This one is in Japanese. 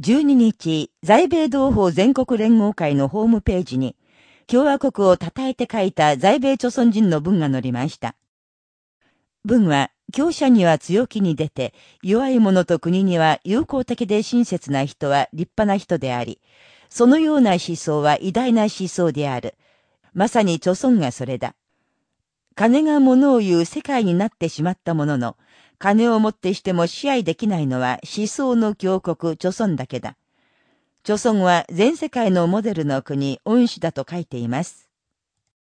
12日、在米同胞全国連合会のホームページに、共和国を称えて書いた在米朝鮮人の文が載りました。文は、強者には強気に出て、弱い者と国には友好的で親切な人は立派な人であり、そのような思想は偉大な思想である。まさに朝鮮がそれだ。金が物を言う世界になってしまったものの、金をもってしても支配できないのは思想の強国、著村だけだ。著村は全世界のモデルの国、恩師だと書いています。